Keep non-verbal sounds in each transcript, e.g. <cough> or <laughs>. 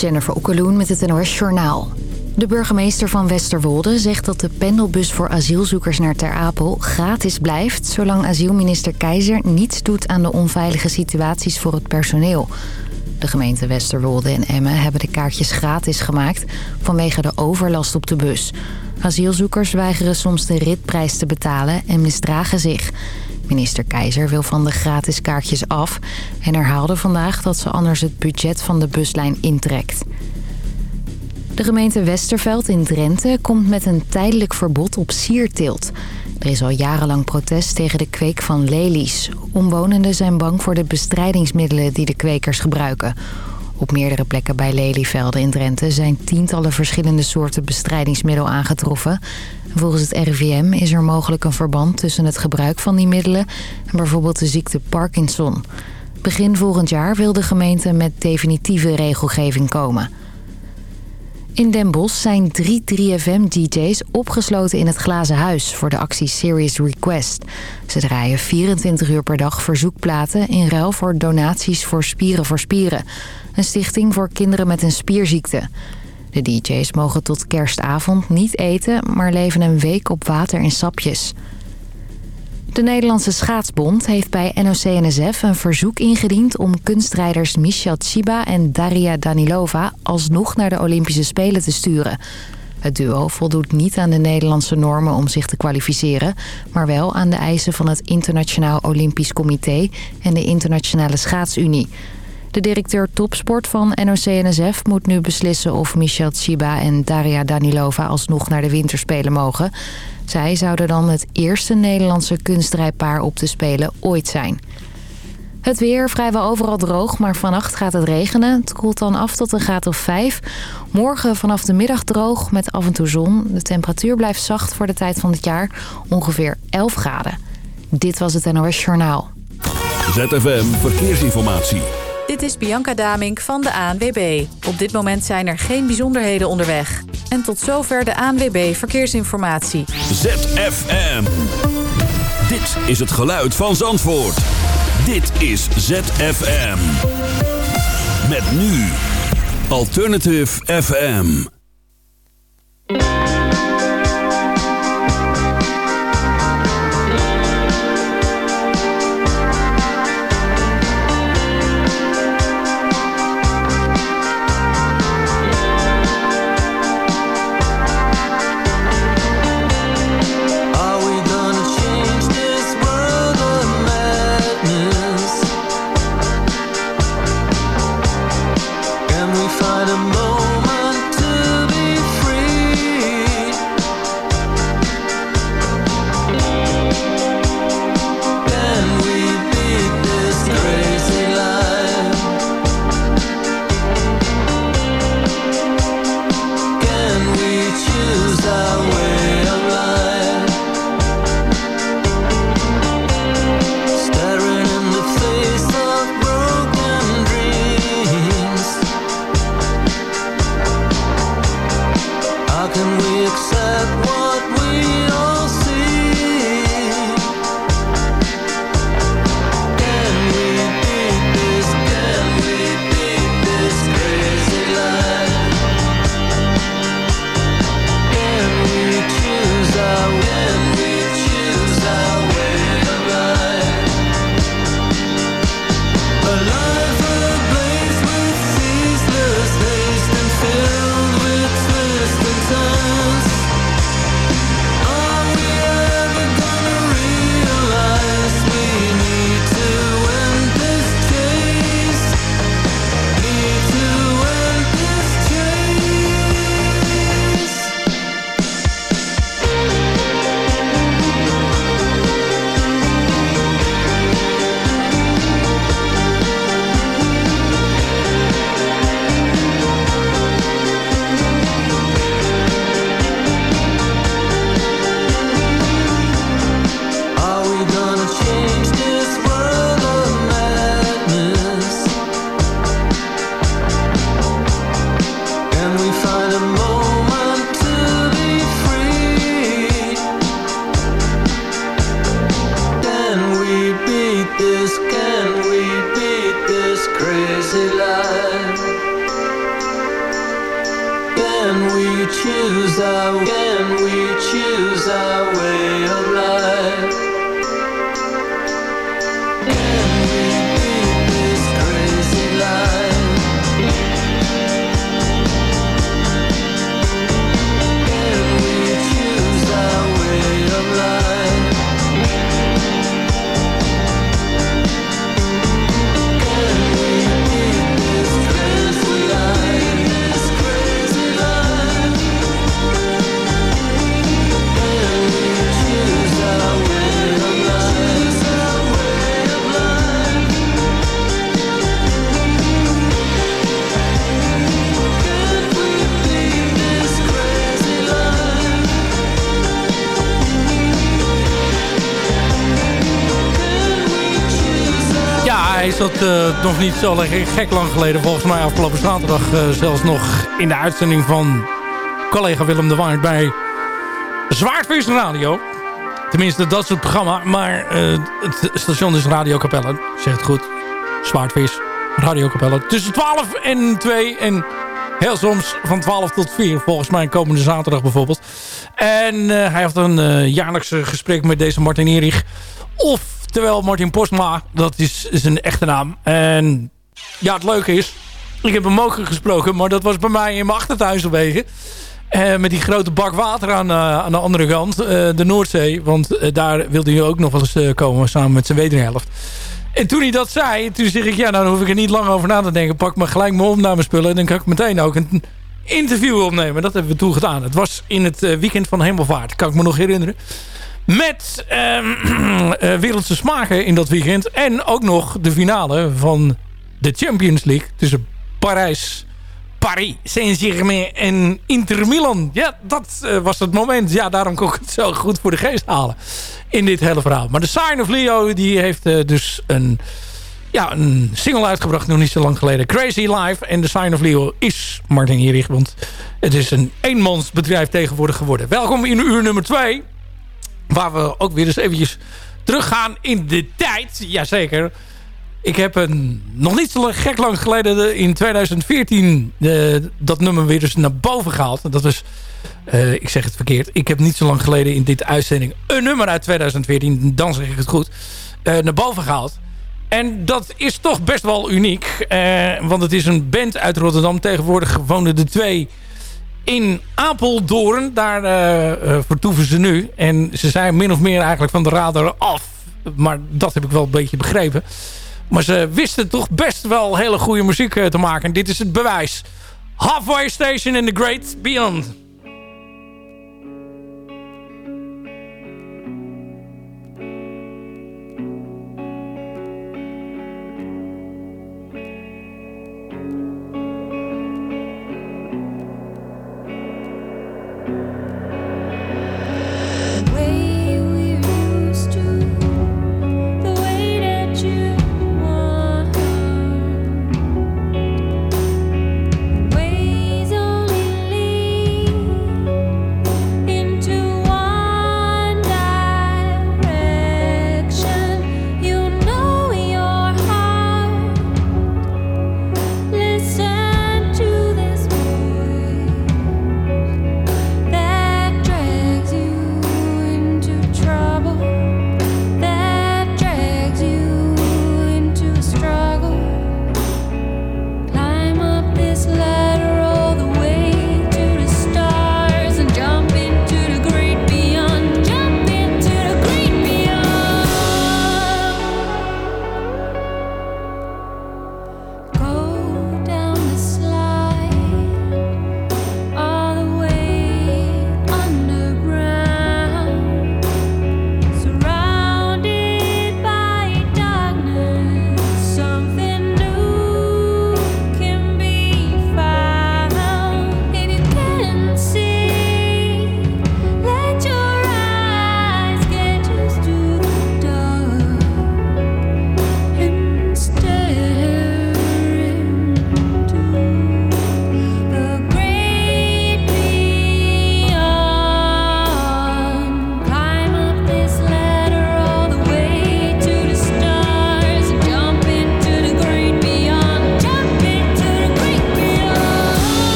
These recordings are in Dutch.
Jennifer Okkeloen met het NOS Journaal. De burgemeester van Westerwolde zegt dat de pendelbus voor asielzoekers naar Ter Apel gratis blijft... zolang asielminister Keizer niets doet aan de onveilige situaties voor het personeel. De gemeenten Westerwolde en Emmen hebben de kaartjes gratis gemaakt vanwege de overlast op de bus. Asielzoekers weigeren soms de ritprijs te betalen en misdragen zich... Minister Keizer wil van de gratis kaartjes af... en herhaalde vandaag dat ze anders het budget van de buslijn intrekt. De gemeente Westerveld in Drenthe komt met een tijdelijk verbod op sierteelt. Er is al jarenlang protest tegen de kweek van lelies. Omwonenden zijn bang voor de bestrijdingsmiddelen die de kwekers gebruiken... Op meerdere plekken bij lelievelden in Drenthe zijn tientallen verschillende soorten bestrijdingsmiddel aangetroffen. Volgens het RIVM is er mogelijk een verband tussen het gebruik van die middelen en bijvoorbeeld de ziekte Parkinson. Begin volgend jaar wil de gemeente met definitieve regelgeving komen. In Den Bosch zijn drie 3FM-dj's opgesloten in het Glazen Huis... voor de actie Serious Request. Ze draaien 24 uur per dag verzoekplaten... in ruil voor donaties voor Spieren voor Spieren. Een stichting voor kinderen met een spierziekte. De dj's mogen tot kerstavond niet eten... maar leven een week op water en sapjes... De Nederlandse Schaatsbond heeft bij NOC-NSF een verzoek ingediend... om kunstrijders Michel Tsiba en Daria Danilova alsnog naar de Olympische Spelen te sturen. Het duo voldoet niet aan de Nederlandse normen om zich te kwalificeren... maar wel aan de eisen van het Internationaal Olympisch Comité en de Internationale Schaatsunie... De directeur topsport van NOC-NSF moet nu beslissen of Michel Tsiba en Daria Danilova alsnog naar de winterspelen mogen. Zij zouden dan het eerste Nederlandse kunstrijpaar op de Spelen ooit zijn. Het weer vrijwel overal droog, maar vannacht gaat het regenen. Het koelt dan af tot een graad of 5. Morgen vanaf de middag droog met af en toe zon. De temperatuur blijft zacht voor de tijd van het jaar, ongeveer 11 graden. Dit was het NOS Journaal. ZFM Verkeersinformatie. Dit is Bianca Damink van de ANWB. Op dit moment zijn er geen bijzonderheden onderweg. En tot zover de ANWB Verkeersinformatie. ZFM. Dit is het geluid van Zandvoort. Dit is ZFM. Met nu. Alternative FM. Dat uh, nog niet zo gek lang geleden. Volgens mij afgelopen zaterdag uh, zelfs nog in de uitzending van collega Willem de Waard bij Zwaardvis Radio. Tenminste, dat het programma. Maar uh, het station is Radio Capelle. Zeg het goed. Zwaardvis Radio Capelle. Tussen 12 en 2 en heel soms van 12 tot 4. Volgens mij komende zaterdag bijvoorbeeld. En hij heeft een jaarlijkse gesprek met deze Martin Erich. Of Terwijl Martin Postma, dat is zijn echte naam. En ja, het leuke is, ik heb hem ook gesproken, maar dat was bij mij in mijn achtertuin wegen. Uh, met die grote bak water aan, uh, aan de andere kant, uh, de Noordzee. Want daar wilde hij ook nog wel eens komen samen met zijn wederhelft. En toen hij dat zei, toen zeg ik, ja, nou, dan hoef ik er niet lang over na te denken. Pak maar gelijk mijn opnamespullen en dan kan ik meteen ook een interview opnemen. Dat hebben we toen gedaan. Het was in het weekend van Hemelvaart, kan ik me nog herinneren. Met uh, <clears throat> wereldse smaken in dat weekend. En ook nog de finale van de Champions League. Tussen Parijs, Paris, Saint-Germain en Inter Milan. Ja, dat uh, was het moment. Ja, daarom kon ik het zo goed voor de geest halen. In dit hele verhaal. Maar de Sign of Leo die heeft uh, dus een, ja, een single uitgebracht. Nog niet zo lang geleden. Crazy Life. En de Sign of Leo is Martin Hierich. Want het is een eenmansbedrijf tegenwoordig geworden. Welkom in uur nummer 2. Waar we ook weer eens eventjes teruggaan in de tijd. Jazeker. Ik heb een, nog niet zo gek lang geleden in 2014 uh, dat nummer weer eens naar boven gehaald. Dat was, uh, ik zeg het verkeerd. Ik heb niet zo lang geleden in dit uitzending een nummer uit 2014, dan zeg ik het goed, uh, naar boven gehaald. En dat is toch best wel uniek. want het is een band uit Rotterdam. Tegenwoordig woonden de twee in Apeldoorn. Daar uh, vertoeven ze nu. En ze zijn min of meer eigenlijk van de radar af. Maar dat heb ik wel een beetje begrepen. Maar ze wisten toch best wel hele goede muziek te maken. En dit is het bewijs. Halfway Station in the Great Beyond.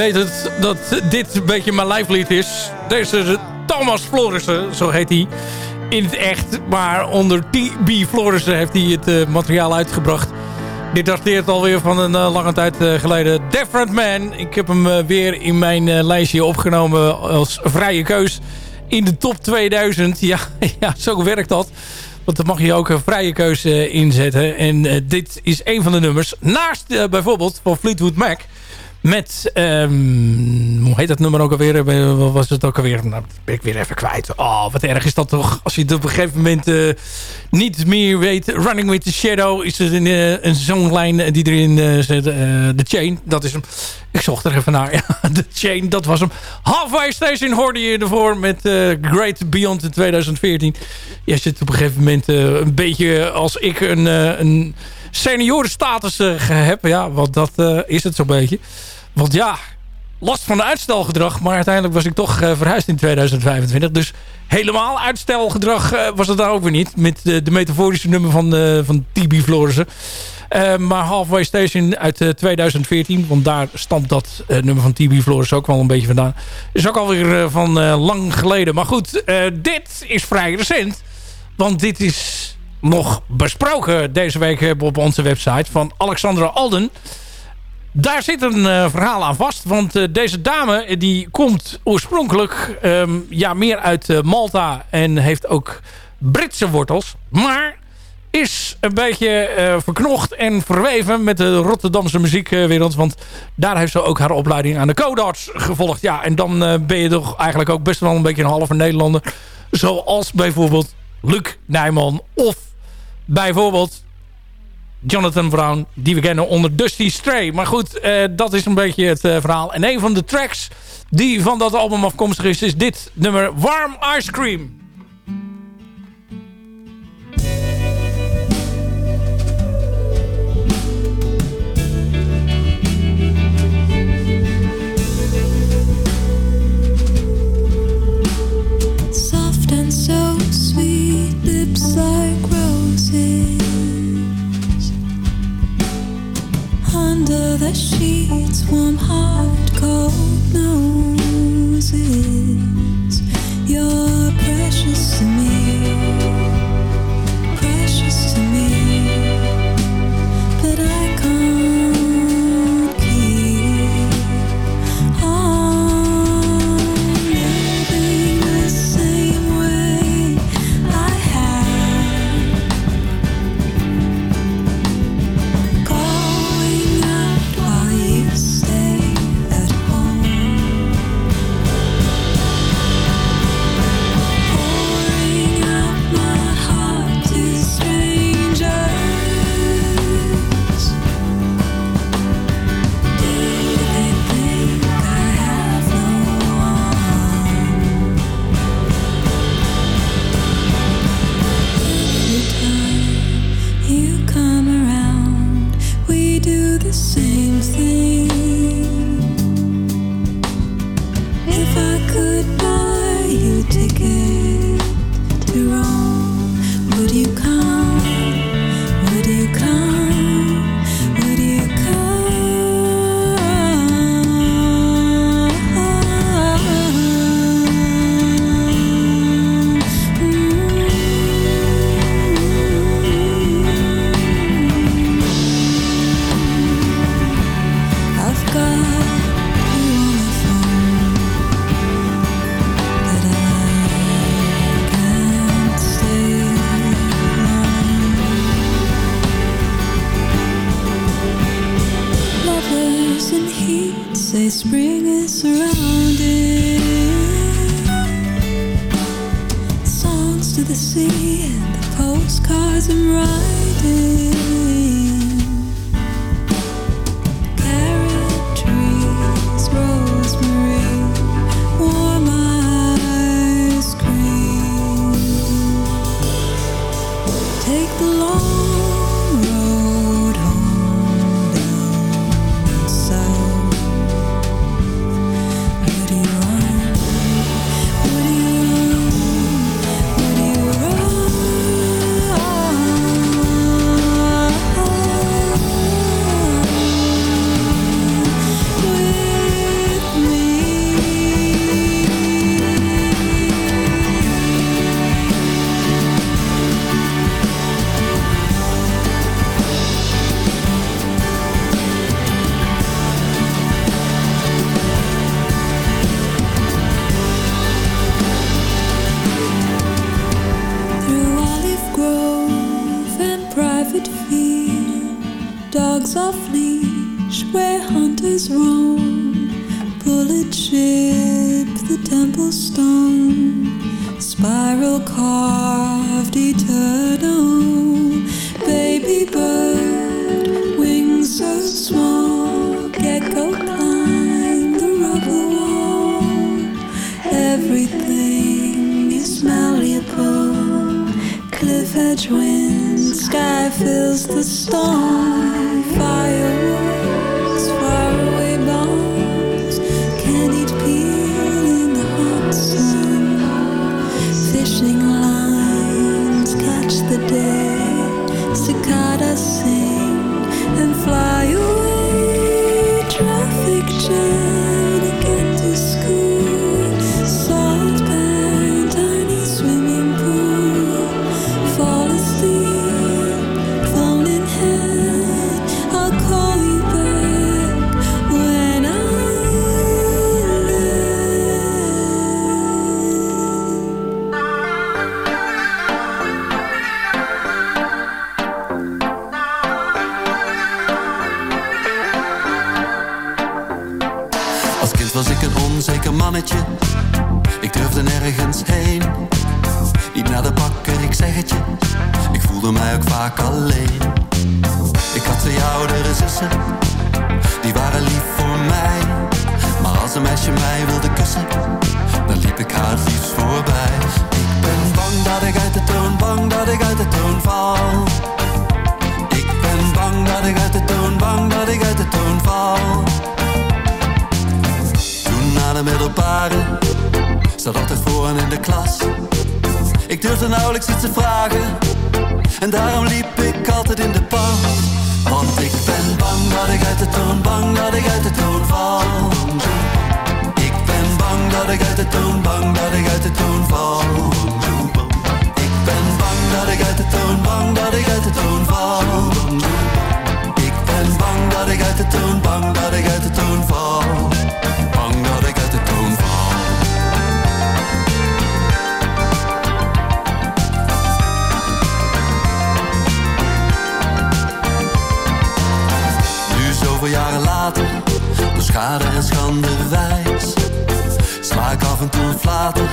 Weet het, dat dit een beetje mijn lijflied is. Deze Thomas Florissen, zo heet hij in het echt. Maar onder T.B. Florissen heeft hij het eh, materiaal uitgebracht. Dit dateert alweer van een eh, lange tijd eh, geleden. Different Man. Ik heb hem weer in mijn lijstje opgenomen als vrije keus. In de top 2000. <laughs> Ja, ja zo werkt dat. Want dan mag je ook een vrije keuze inzetten. En dit is een van de nummers. Naast bijvoorbeeld van Fleetwood Mac. Met, ehm, hoe heet dat nummer ook alweer? Eh, was het ook alweer? Nou, ben ik weer even kwijt. Oh, wat erg is dat toch? Als je het op een gegeven moment eh, niet meer weet. Running with the Shadow is er een, eh, een zonglijn die erin eh, zit. eh, The Chain, dat is hem. Ik zocht er even naar. <laughs> Ja, The Chain, dat was hem. Halfway Station hoorde je ervoor met eh, Great Beyond in 2014. Je zit op een gegeven moment eh, een beetje als ik een, eh, een seniorenstatus eh, heb. Ja, want dat eh, is het zo'n beetje. Want ja, last van uitstelgedrag. Maar uiteindelijk was ik toch eh, verhuisd in 2025. Dus helemaal uitstelgedrag was het daar ook weer niet. Met de, de metaforische nummer van, van TB Florissen. Maar Halfway Station uit eh, 2014. Want daar stamt dat nummer van TB Florissen ook wel een beetje vandaan. Is ook alweer uh, van uh, lang geleden. Maar goed, uh, dit is vrij recent. Want dit is nog besproken deze week op onze website van Alexandra Alden. Daar zit een uh, verhaal aan vast. Want uh, deze dame die komt oorspronkelijk um, ja, meer uit Malta. En heeft ook Britse wortels. Maar is een beetje verknocht en verweven met de Rotterdamse muziekwereld. Want daar heeft ze ook haar opleiding aan de Codarts gevolgd. Ja, en dan ben je toch eigenlijk ook best wel een beetje een halve Nederlander. Zoals bijvoorbeeld Luc Nijman of bijvoorbeeld Jonathan Brown, die we kennen onder Dusty Stray. Maar goed, uh, dat is een beetje het uh, verhaal. En een van de tracks die van dat album afkomstig is, is dit nummer Warm Ice Cream. Soft and so sweet, lips roses. Under the sheets, warm heart, cold noses. You're precious to me, voelde mij ook vaak alleen. Ik had twee oudere zussen, die waren lief voor mij. Maar als een meisje mij wilde kussen, dan liep ik haar het liefst voorbij. Ik ben bang dat ik uit de toon, bang dat ik uit de toon val. Ik ben bang dat ik uit de toon, bang dat ik uit de toon val. Toen na de middelbare Zat altijd vooraan in de klas Ik durfde nauwelijks iets te vragen En daarom liep ik altijd in de pas. Want ik ben bang dat ik uit de toon Bang dat ik uit de toon val. Ik ben bang dat ik uit de toon Bang dat ik uit de toon val. Ik ben bang dat ik uit de toon Bang dat ik uit de toon val. Ik ben bang dat ik uit de toon Bang dat ik uit de toon val. Bang dat ik jaren later. Door schade en schande wijs. Sla ik af en toe een flater.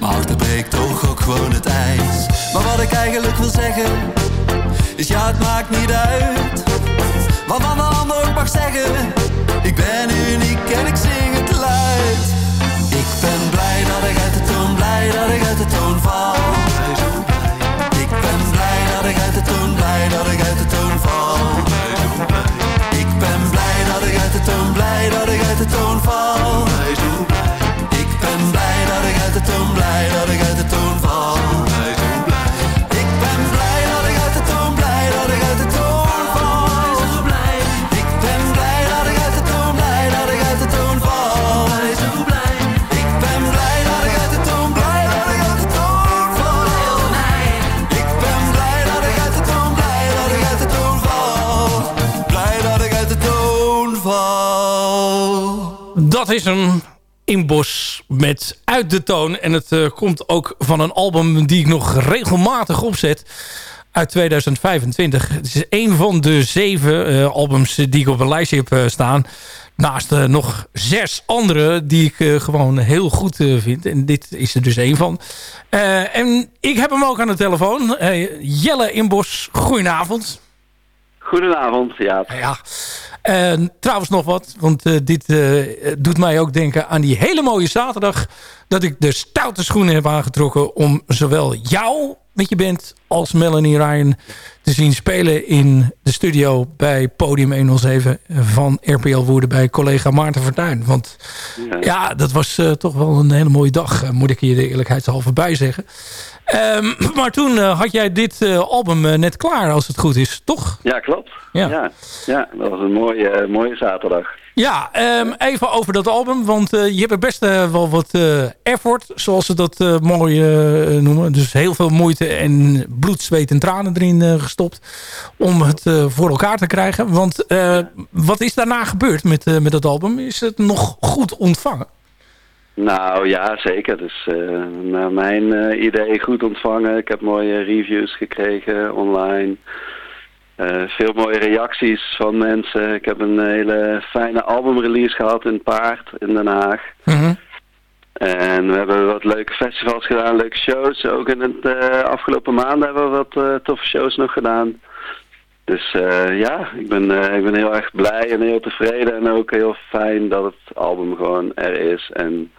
Maar achter breekt toch ook gewoon het ijs. Maar wat ik eigenlijk wil zeggen Is ja het maakt niet uit. Wat van de ander ook mag zeggen Ik ben uniek en ik zing het luid. Ik ben blij dat ik uit de toon Blij dat ik uit de toon val. Ik ben blij dat ik uit de toon Blij dat ik uit de toon val de toon Blij dat ik uit de toon val. Ik ben blij dat ik uit de toon Is hem in Bos met Uit de Toon. En het eh, komt ook van een album die ik nog regelmatig opzet. uit 2025. Het is een van de zeven eh, albums die ik op een lijstje heb eh, staan. Naast nog zes andere die ik gewoon heel goed vind. En dit is er dus één van. en ik heb hem ook aan de telefoon. Jelle Inbos, goedenavond. Goedenavond, ja. ja. trouwens nog wat, want dit doet mij ook denken aan die hele mooie zaterdag... dat ik de stoute schoenen heb aangetrokken om zowel jou met je band als Melanie Ryan te zien spelen in de studio bij Podium 107 van RPL Woerden bij collega Maarten Vertuin. Want ja, ja dat was uh, toch wel een hele mooie dag, moet ik hier de eerlijkheidshalve bij zeggen. Um, <laughs> maar toen uh, had jij dit album net klaar, als het goed is, toch? Ja, klopt. Ja, ja, ja dat was een mooie, mooie zaterdag. Ja, um, even over dat album. Want je hebt er best wel wat effort, zoals ze dat mooi noemen. Dus heel veel moeite en bloed, zweet en tranen erin gestopt. Om het voor elkaar te krijgen. Want wat is daarna gebeurd met, met dat album? Is het nog goed ontvangen? Nou ja, zeker. Dus naar mijn idee goed ontvangen. Ik heb mooie reviews gekregen online. Uh, veel mooie reacties van mensen. Ik heb een hele fijne albumrelease gehad in Paard in Den Haag. Mm En we hebben wat leuke festivals gedaan, leuke shows. Ook in het afgelopen maanden hebben we wat toffe shows nog gedaan. Dus ja, ik ben, ik ben heel erg blij en heel tevreden. En ook heel fijn dat het album gewoon er is. En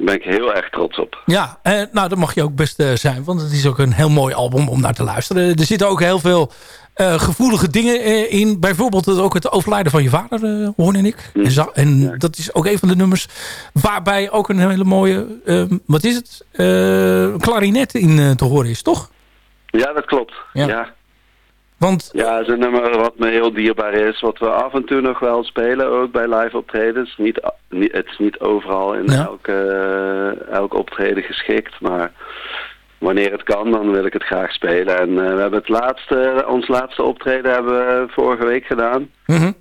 daar ben ik heel erg trots op. Ja, nou dat mag je ook best zijn. Want het is ook een heel mooi album om naar te luisteren. Er zitten ook heel veel uh, gevoelige dingen uh, in. Bijvoorbeeld ook het overlijden van je vader, hoorde ik. Mm. En, en ja. dat is ook een van de nummers waarbij ook een hele mooie, wat is het, klarinet in te horen is, toch? Ja, dat klopt. Ja. ja. Want... Ja, het is een nummer wat me heel dierbaar is. Wat we af en toe nog wel spelen, ook bij live optredens. Niet, niet, het is niet overal in ja. elke, elk optreden geschikt, maar wanneer het kan, dan wil ik het graag spelen. En uh, we hebben het laatste, ons laatste optreden hebben we vorige week gedaan. Mm -hmm.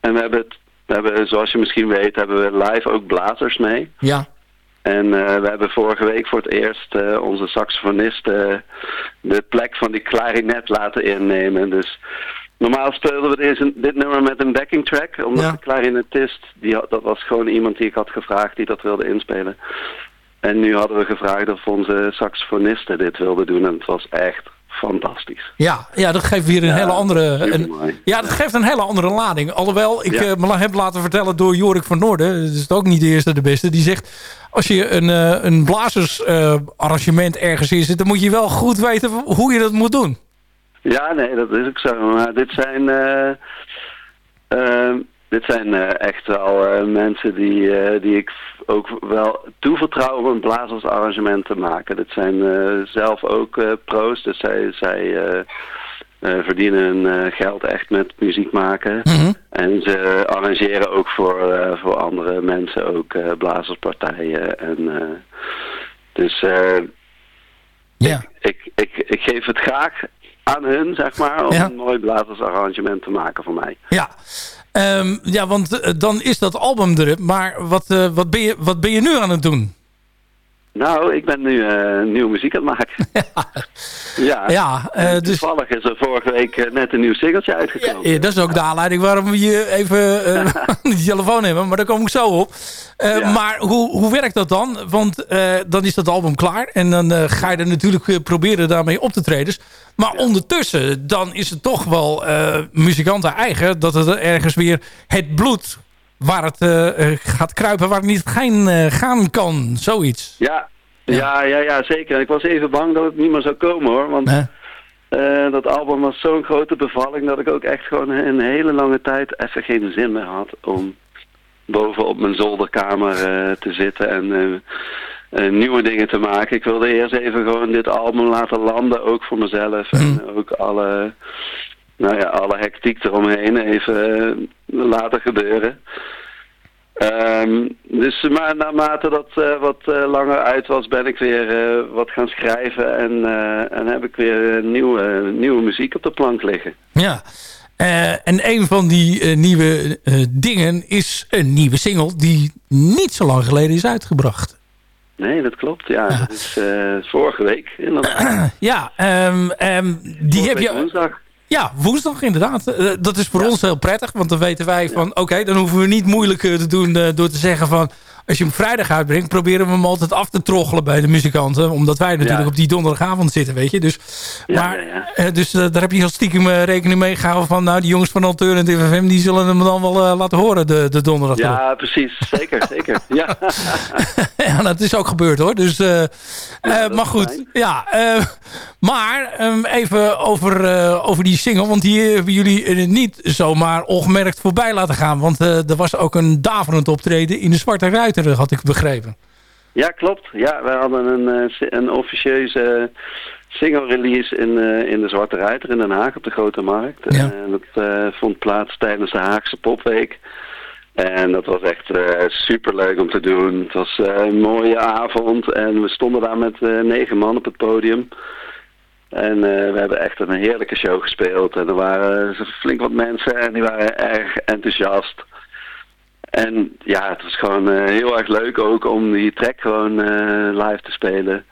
En we hebben het, we hebben, zoals je misschien weet, hebben we live ook blazers mee. Ja. En uh, we hebben vorige week voor het eerst uh, onze saxofonist de plek van die klarinet laten innemen. Dus normaal speelden we deze, dit nummer met een backing track. Omdat ja. de klarinetist, die had, dat was gewoon iemand die ik had gevraagd die dat wilde inspelen. En nu hadden we gevraagd of onze saxofonisten dit wilden doen. En het was echt fantastisch. Ja, ja dat geeft weer een hele andere... Een, ja, dat geeft een hele andere lading. Alhoewel, ik ja. uh, me heb laten vertellen door Jorik van Noorden... dat is ook niet de eerste de beste... die zegt, als je een, uh, een blazersarrangement uh, ergens in zit... dan moet je wel goed weten hoe je dat moet doen. Ja, nee, dat is ook zo. Maar dit zijn... dit zijn echt wel mensen die, die ik ook wel toevertrouwen om een blazersarrangement te maken. Dat zijn uh, zelf ook uh, pro's, dus zij, zij uh, verdienen hun geld echt met muziek maken. Mm -hmm. En ze arrangeren ook voor, voor andere mensen, ook blazerspartijen. En, dus ja. ik, ik, ik geef het graag aan hun, zeg maar, om ja. een mooi blazersarrangement te maken voor mij. Ja. Um, ja, want uh, dan is dat album er. Maar wat, uh, wat, ben je, wat ben je nu aan het doen? Nou, ik ben nu uh, nieuwe muziek aan het maken. <laughs> ja, ja uh, dus... toevallig is er vorige week net een nieuw singeltje uitgekomen. Ja, dat is ook de aanleiding waarom we je even <laughs> <laughs> uh, de telefoon hebben. Maar daar kom ik zo op. Ja. Maar hoe, hoe werkt dat dan? Want dan is dat album klaar. En dan ga je er natuurlijk proberen daarmee op te treden. Maar ondertussen, dan is het toch wel muzikanten eigen... dat het ergens weer het bloed waar het uh, gaat kruipen waar het niet gaan, uh, gaan kan. Zoiets. Ja. Ja. ja, ja, zeker. Ik was even bang dat het niet meer zou komen hoor. Want dat album was zo'n grote bevalling dat ik ook echt gewoon een hele lange tijd even geen zin meer had om boven op mijn zolderkamer te zitten en nieuwe dingen te maken. Ik wilde eerst even gewoon dit album laten landen, ook voor mezelf. En Mhm. ook alle, nou ja, alle hectiek eromheen even laten gebeuren. Um, dus maar naarmate dat uh, wat uh, langer uit was, ben ik weer uh, wat gaan schrijven en, en heb ik weer nieuwe, nieuwe muziek op de plank liggen. Ja, en een van die nieuwe dingen is een nieuwe single die niet zo lang geleden is uitgebracht. Nee, dat klopt. Ja, dat is eh, vorige week. inderdaad. <clears throat> Ja, ehm, ehm, die heb je... woensdag. Ja, woensdag inderdaad. Eh, dat is voor ons heel prettig, want dan weten wij van... oké, dan hoeven we niet moeilijk eh, te doen door te zeggen van... als je hem vrijdag uitbrengt, proberen we hem altijd af te troggelen bij de muzikanten. Omdat wij natuurlijk Ja. op die donderdagavond zitten, weet je. Dus, Ja, maar, ja, eh, dus eh, daar heb je al stiekem eh, rekening mee gehouden van... nou, die jongens van Alternative FM, die zullen hem dan wel laten horen, de, de donderdag. Ja, precies. Zeker, zeker. <laughs> Ja. ja, dat is ook gebeurd hoor. Dus, maar goed, fijn. ja. Maar ehm, even over, eh, over die single. Want die hebben jullie eh, niet zomaar ongemerkt voorbij laten gaan. Want eh, er was ook een daverend optreden in de Zwarte Ruiter, had ik begrepen. ja, klopt. Ja, we hadden een, een officieuze single release in, in de Zwarte Ruiter in Den Haag op de Grote Markt. Ja. En dat vond plaats tijdens de Haagse Popweek. En dat was echt eh super leuk om te doen. Het was een mooie avond en we stonden daar met negen man op het podium. En eh, we hebben echt een heerlijke show gespeeld. En er waren flink wat mensen en die waren erg enthousiast. En ja, het was gewoon eh, heel erg leuk ook om die track gewoon eh, live te spelen.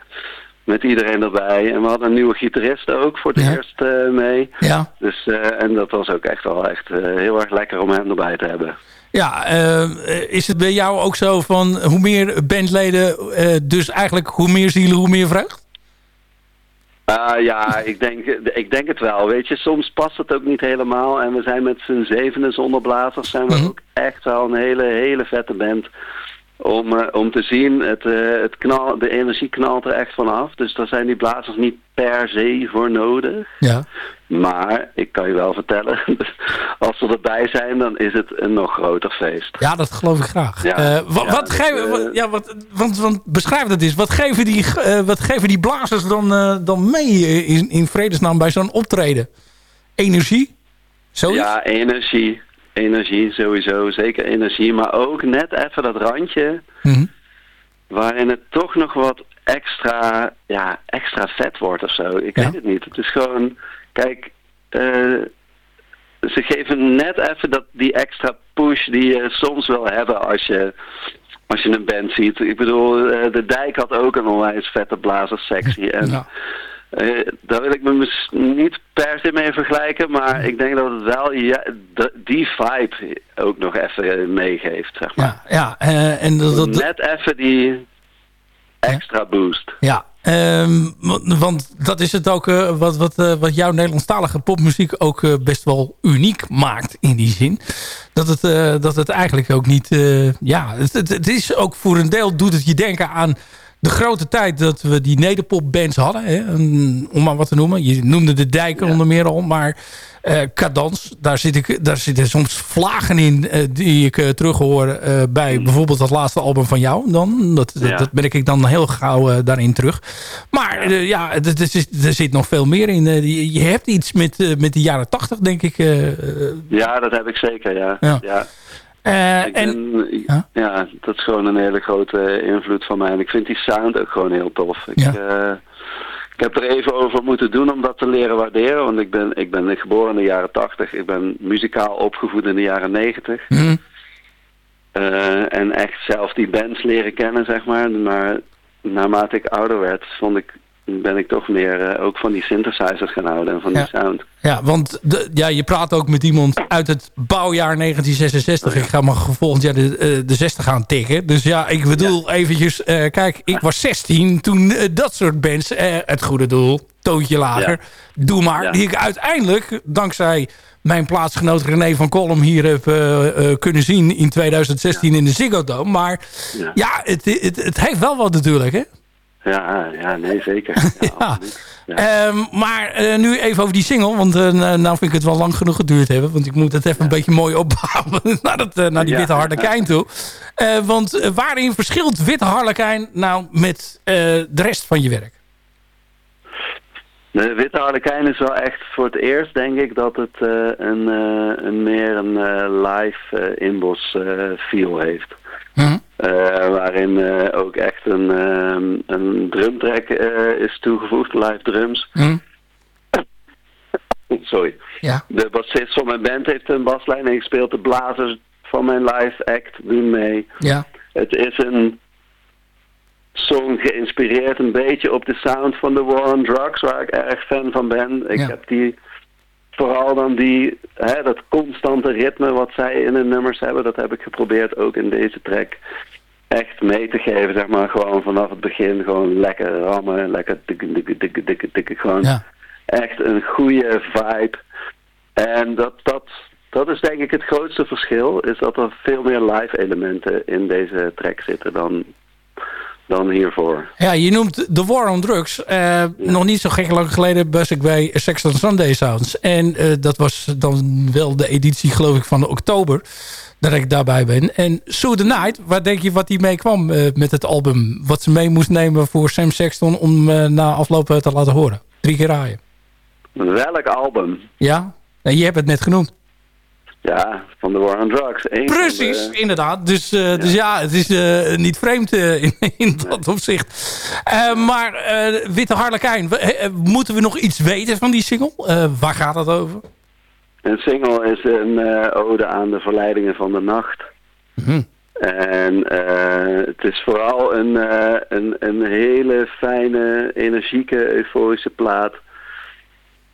Met iedereen erbij. En we hadden een nieuwe gitarist ook voor het Ja. eerst mee. Ja, Dus, en dat was ook echt wel echt heel erg lekker om hem erbij te hebben. ja is het bij jou ook zo van hoe meer bandleden... dus eigenlijk hoe meer zielen, hoe meer vreugd? Ah, ja, ik denk, ik denk het wel. Weet je, soms past het ook niet helemaal. En we zijn met z'n zevende zonder blazers zijn we Mhm. ook echt wel een hele, hele vette band. Om, eh, om te zien, het, eh, het knal, de energie knalt er echt vanaf. Dus daar zijn die blazers niet per se voor nodig. Ja. Maar ik kan je wel vertellen, <laughs> als ze erbij zijn, dan is het een nog groter feest. Ja, dat geloof ik graag. Ja. Eh, Ja, wat dus, geven, eh, wat- ja, wat, want, want beschrijf dat eens. Wat geven die, eh, wat geven die blazers dan, dan mee in, in vredesnaam bij zo'n optreden? Energie? Zoiets? Ja, energie. Energie sowieso, zeker energie. Maar ook net even dat randje Mhm. waarin het toch nog wat extra, ja, extra vet wordt of zo. Ik Ja. weet het niet. Het is gewoon, kijk, eh, ze geven net even dat, die extra push die je soms wil hebben als je, als je een band ziet. Ik bedoel, eh, de Dijk had ook een onwijs vette blazerssectie. <laughs> En Ja. eh, daar wil ik me niet per se mee vergelijken, maar ik denk dat het wel ja, die vibe ook nog even meegeeft, zeg maar. Ja, ja en dat, dat, Net even die extra boost. ja ehm, want- dat is het ook eh, wat, wat, eh, wat jouw Nederlandstalige popmuziek ook eh, best wel uniek maakt in die zin. Dat het, dat het eigenlijk ook niet... ja, het is ook voor een deel doet het je denken aan de grote tijd dat we die nederpopbands hadden. Hè? Een- om maar wat te noemen. Je noemde de dijken Ja. onder meer al. Maar eh Cadans, daar, zit ik, daar zitten soms vlagen in eh, die ik eh, terughoor bij bijvoorbeeld dat laatste album van jou. Dan. Dat, dat, Ja. dat merk ik dan heel gauw daarin terug. Maar ja, er, zit- er zit nog veel meer in. Je, hebt iets met, met de jaren tachtig, denk ik. Ja, dat heb ik zeker, ja. Ja. Ja. eh, Ik en, Ja? dat is gewoon een hele grote invloed van mij. En ik vind die sound ook gewoon heel tof. Ik, Ja. eh, ik heb er even over moeten doen om dat te leren waarderen. Want ik ben, ik ben geboren in de jaren 80. Ik ben muzikaal opgevoed in de jaren 90. hm, Eh, en echt zelf die bands leren kennen, zeg maar. Maar naarmate ik ouder werd, vond ik, ben ik toch meer eh, ook van die synthesizers gaan houden en van Ja. die sound. Ja, want de, ja, je praat ook met iemand uit het bouwjaar 1966. Ik ga maar volgend jaar de, eh, de 60 gaan tikken. Dus ja, ik bedoel eventjes... eh, kijk, ik was 16 toen dat soort bands... het goede doel, toontje lager, Ja. doe maar... Die ik uiteindelijk, dankzij mijn plaatsgenoot René van Kolm... hier heb kunnen zien in 2016 in de Ziggo Dome. Maar Ja. ja, het, het, het heeft wel wat natuurlijk, hè? Ja, ja nee, zeker. <laughs> Ja. Ehm, maar eh, nu even over die single. Want eh, nou vind ik het wel lang genoeg geduurd hebben. Want ik moet het even een beetje mooi opbouwen <laughs> naar, dat, eh, naar die. Witte Harlekijn toe. Eh, want eh, waarin verschilt Witte Harlekijn nou met eh, de rest van je werk? De Witte Harlekijn is wel echt voor het eerst, denk ik, dat het eh, een, eh, een meer een eh, live eh, inbos eh, feel heeft. Eh, waarin eh, ook echt een, ehm, een drumtrack eh, is toegevoegd, live drums. Hm? <coughs> Sorry. Ja. De bassist van mijn band heeft een baslijn ingespeeld. De blazers van mijn live act doen mee. Ja. Het is een song geïnspireerd een beetje op de sound van The War on Drugs, waar ik erg fan van ben. Ik Ja. heb die, vooral dan die, hè, dat constante ritme wat zij in hun nummers hebben, dat heb ik geprobeerd ook in deze track echt mee te geven, zeg maar. Gewoon vanaf het begin gewoon lekker rammen, lekker dikke, dikke, dikke, dikke, dikke, gewoon Ja. echt een goede vibe. En dat, dat, dat is denk ik het grootste verschil, is dat er veel meer live elementen in deze track zitten dan, dan hiervoor. Ja, je noemt The War on Drugs. Eh, Nog niet zo gek lang geleden was ik bij Sex on Sunday Sounds. En eh, dat was dan wel de editie, geloof ik, van oktober. Dat ik daarbij ben. En Sue the Night, waar denk je wat die mee kwam eh, met het album? Wat ze mee moest nemen voor Sam Sexton om na afloop te laten horen. Drie keer raaien. Welk album? Ja? Je hebt het net genoemd. Ja, van The War on Drugs. Eén Precies, de- inderdaad. Dus ja. dus ja, het is eh, niet vreemd eh, in, <laughs> in dat opzicht. Eh, maar eh, Witte Harlekijn, eh, moeten we nog iets weten van die single? Eh, waar gaat het over? Een single is een eh, ode aan de verleidingen van de nacht. Mhm. En eh, het is vooral een, eh, een, een hele fijne, energieke, euforische plaat.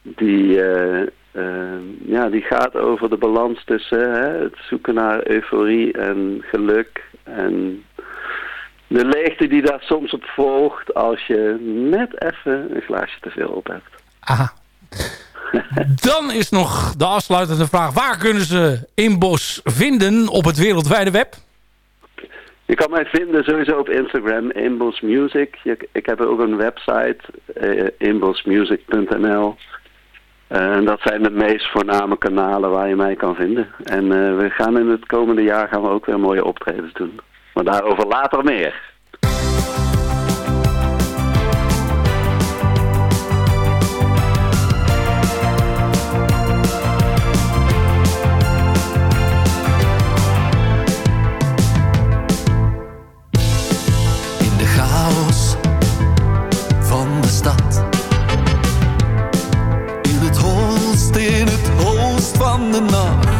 Die, eh, eh, ja, die gaat over de balans tussen hè, het zoeken naar euforie en geluk. En de leegte die daar soms op volgt als je net even een glaasje te veel op hebt. Aha. Dan is nog de afsluitende vraag. Waar kunnen ze Inbos vinden op het wereldwijde web? Je kan mij vinden sowieso op Instagram, Inbos Music. Ik heb ook een website, eh, inbosmusic.nl. Eh, En dat zijn de meest voorname kanalen waar je mij kan vinden. En eh, we gaan in het komende jaar gaan we ook weer mooie optredens doen. Maar daarover later meer. De.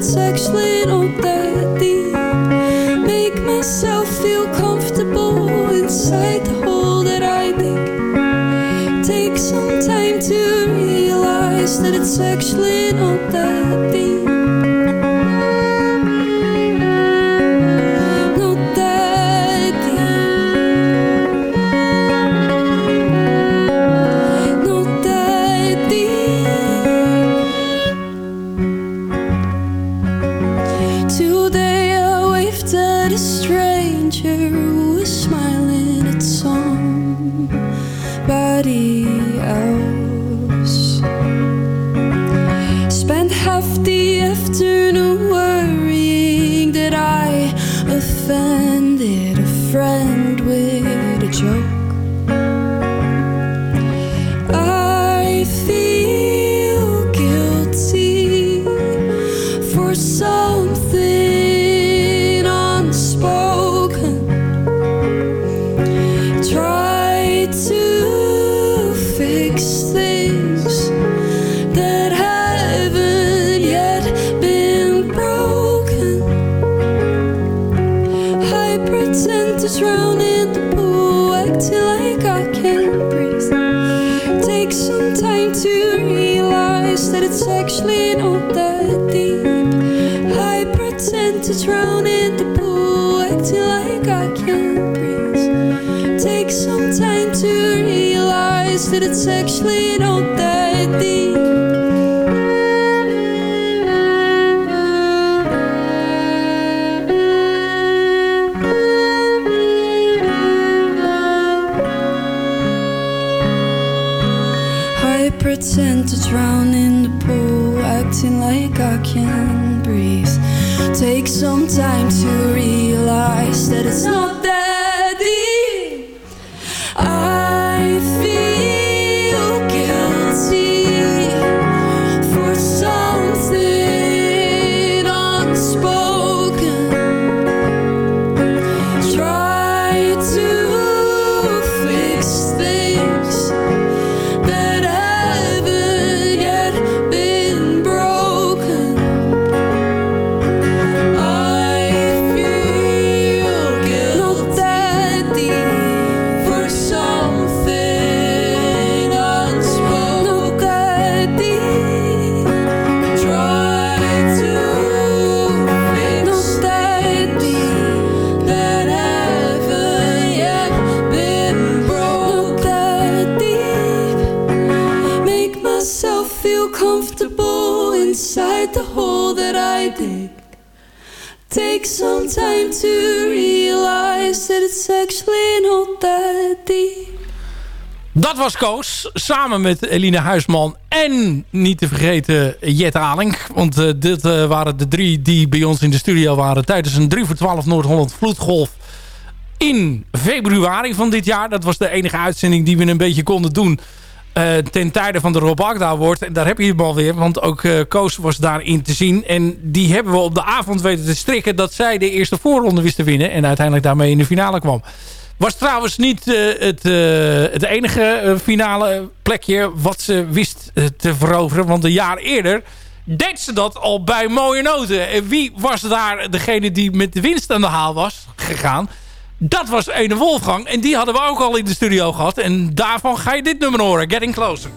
It's actually not that deep. Make myself feel comfortable inside the hole that I dig. Take some time to realize that it's actually pretend to drown in the pool, acting like I can't breathe. Take some time to realize that it's not Dat was Koos, samen met Eline Huisman en niet te vergeten Jet Aling. Want eh, dit eh, waren de drie die bij ons in de studio waren... tijdens een 3 voor 12 Noord-Holland vloedgolf in februari van dit jaar. Dat was de enige uitzending die we een beetje konden doen... eh, ten tijde van de Rob Agda Award. En daar heb je hem alweer, want ook Koos was daarin te zien. En die hebben we op de avond weten te strikken... dat zij de eerste voorronde wist te winnen... en uiteindelijk daarmee in de finale kwam. Was trouwens niet eh, het, eh, het enige eh, finale plekje wat ze wist te veroveren. Want een jaar eerder deed ze dat al bij Mooie Noten. En wie was daar degene die met de winst aan de haal was gegaan? Dat was Ene Wolfgang. En die hadden we ook al in de studio gehad. En daarvan ga je dit nummer horen. Getting Closer.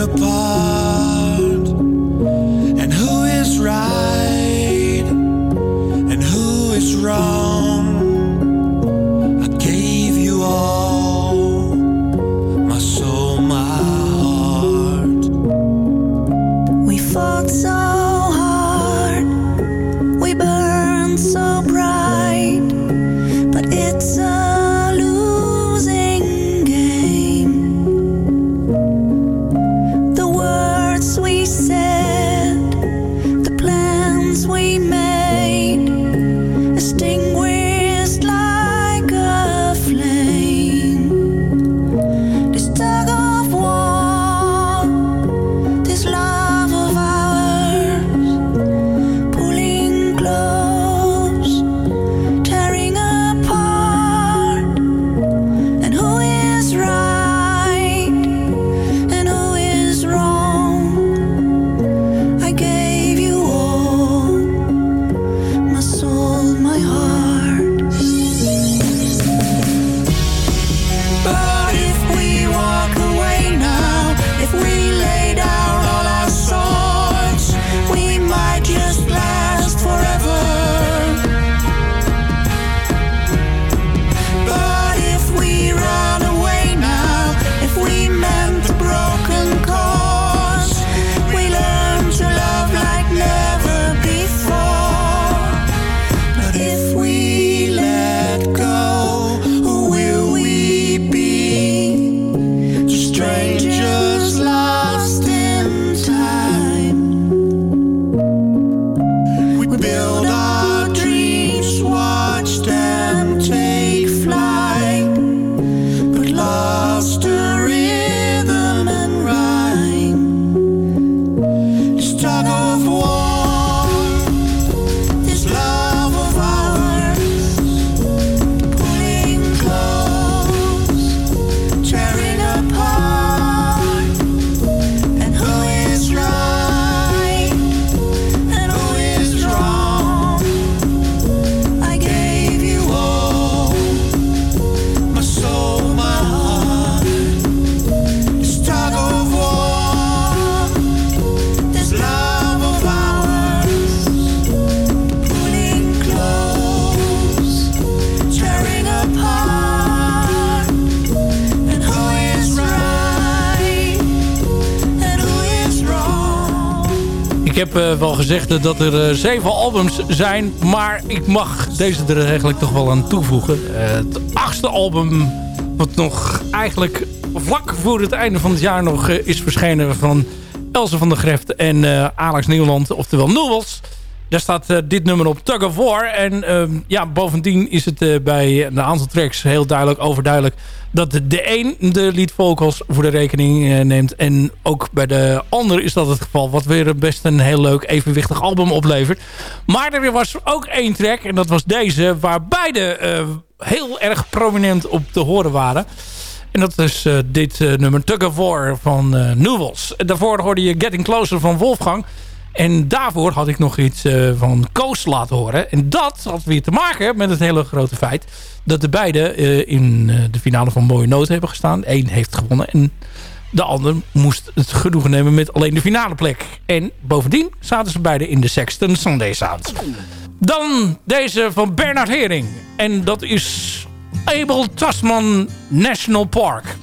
Apart. Heb eh, wel gezegd dat er eh, zeven albums zijn. Maar ik mag deze er eigenlijk toch wel aan toevoegen. Eh, het achtste album wat nog eigenlijk vlak voor het einde van het jaar nog eh, is verschenen van Else van der Greft en eh, Alex Nieuwland, oftewel Newells. Daar staat eh, dit nummer op Tug of War. En ehm, ja, bovendien is het eh, bij een aantal tracks heel duidelijk, overduidelijk... dat de, een de lead vocals voor de rekening eh, neemt. En ook bij de ander is dat het geval. Wat weer best een heel leuk evenwichtig album oplevert. Maar er was ook één track, en dat was deze... waar beide eh, heel erg prominent op te horen waren. En dat is dit nummer Tug of War van Newells. Daarvoor hoorde je Getting Closer van Wolfgang. En daarvoor had ik nog iets van Koos laten horen. En dat had weer te maken met het hele grote feit... dat de beide in de finale van Mooie Noot hebben gestaan. Eén heeft gewonnen en de ander moest het genoegen nemen met alleen de finale plek. En bovendien zaten ze beide in de Sexton Sunday Sound. Dan deze van Bernard Hering. En dat is Abel Tasman National Park.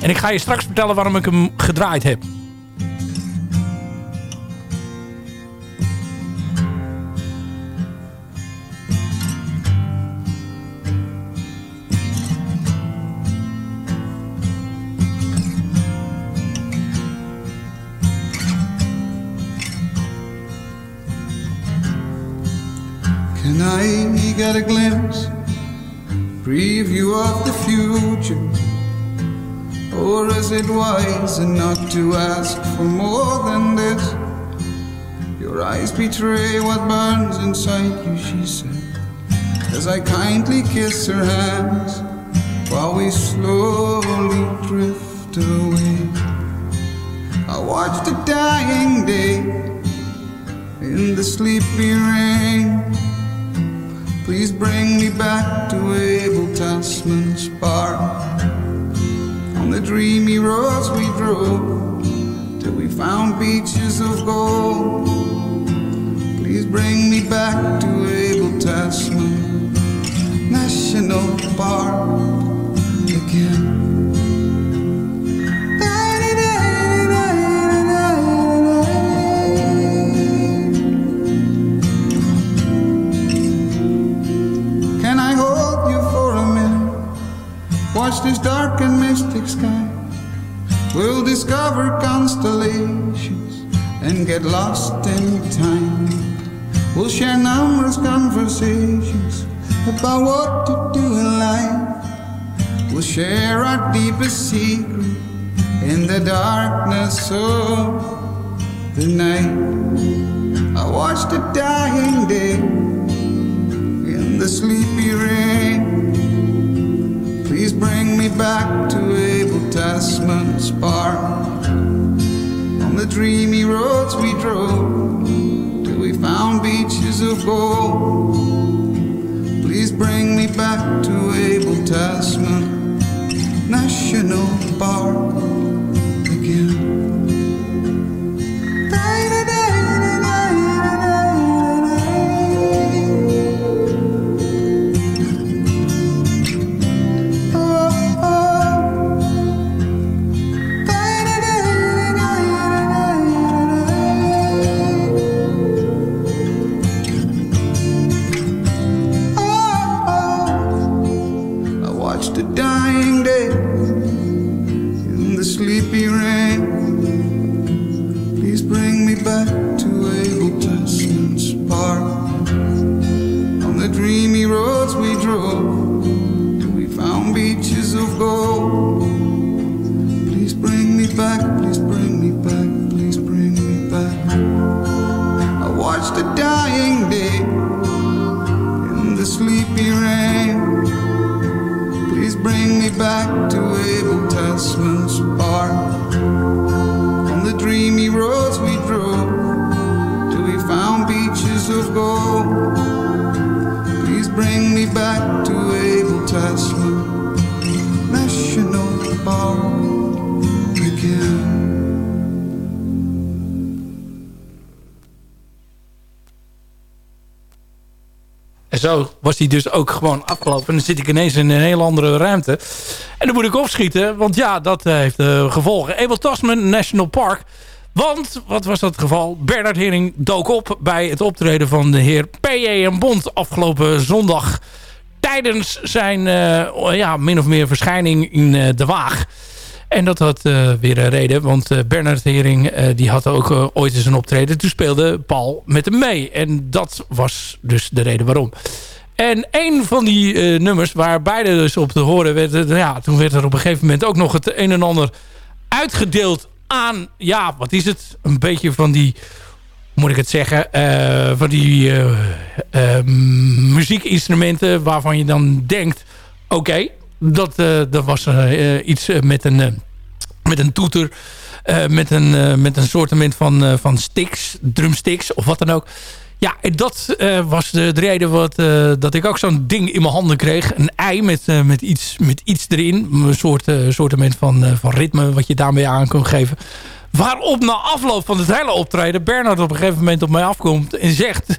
En ik ga je straks vertellen waarom ik hem gedraaid heb. A glimpse, preview of the future? Or is it wiser not to ask for more than this? Your eyes betray what burns inside you, she said. As I kindly kiss her hands while we slowly drift away. I watch the dying day in the sleepy rain. Please bring me back to Abel Tasman's Park. On the dreamy roads we drove till we found beaches of gold. Please bring me back to Abel Tasman National Park again. Watch this dark and mystic sky. We'll discover constellations and get lost in time. We'll share numerous conversations about what to do in life. We'll share our deepest secret in the darkness of the night. I watch the dying day in the sleepy rain. Back to Abel Tasman's Park. On the dreamy roads we drove till we found beaches of gold. Please bring me back to Abel Tasman National Park zo was hij dus ook gewoon afgelopen. En dan zit ik ineens in een heel andere ruimte. En dan moet ik opschieten, want ja, dat eh, heeft uh, gevolgen. Abel Tasman National Park. Want, wat was dat geval? Bernard Hering dook op bij het optreden van de heer P.J. en Bond afgelopen zondag. Tijdens zijn, uh, ja, min of meer verschijning in De Waag. En dat had uh, weer een reden, want uh, Bernard Hering uh, die had ook ooit eens een optreden. Toen speelde Paul met hem mee. En dat was dus de reden waarom. En een van die nummers waar beide dus op te horen werden... ja, toen werd er op een gegeven moment ook nog het een en ander uitgedeeld aan... ja, wat is het? Een beetje van die, moet ik het zeggen... van die muziekinstrumenten waarvan je dan denkt... oké, Dat, dat was iets met een, met een toeter. met, een, met een soortement van, van sticks, drumsticks of wat dan ook. Ja, dat was de, de, reden wat, dat ik ook zo'n ding in mijn handen kreeg. Een ei met, met, iets, met iets erin. Een soort van, van ritme wat je daarmee aan kon geven. Waarop na afloop van het hele optreden Bernard op een gegeven moment op mij afkomt en zegt...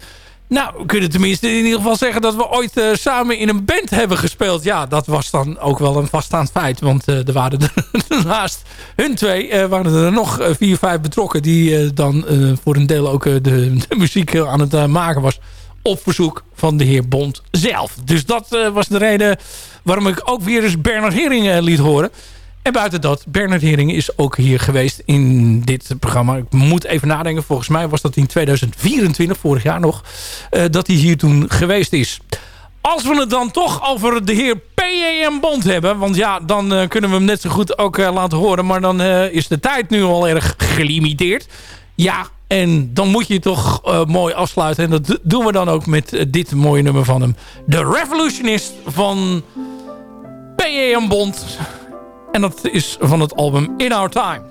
Nou, we kunnen tenminste in ieder geval zeggen dat we ooit uh, samen in een band hebben gespeeld. Ja, dat was dan ook wel een vaststaand feit. Want uh, er waren <laughs> naast hun twee uh, waren er nog vier, vijf betrokken... die dan voor een deel ook de, <laughs> de, muziek aan het maken was... op verzoek van de heer Bond zelf. Dus dat was de reden waarom ik ook weer eens Bernard Hering liet horen... En buiten dat, Bernard Hering is ook hier geweest in dit programma. Ik moet even nadenken. Volgens mij was dat in 2024, vorig jaar nog, uh, dat hij hier toen geweest is. Als we het dan toch over de heer P.E.M. Bond hebben... want ja, dan uh, kunnen we hem net zo goed ook uh, laten horen... maar dan is de tijd nu al erg gelimiteerd. Ja, en dan moet je toch mooi afsluiten. En dat doen we dan ook met dit mooie nummer van hem. De Revolutionist van P.E.M. Bond... En dat is van het album In Our Time.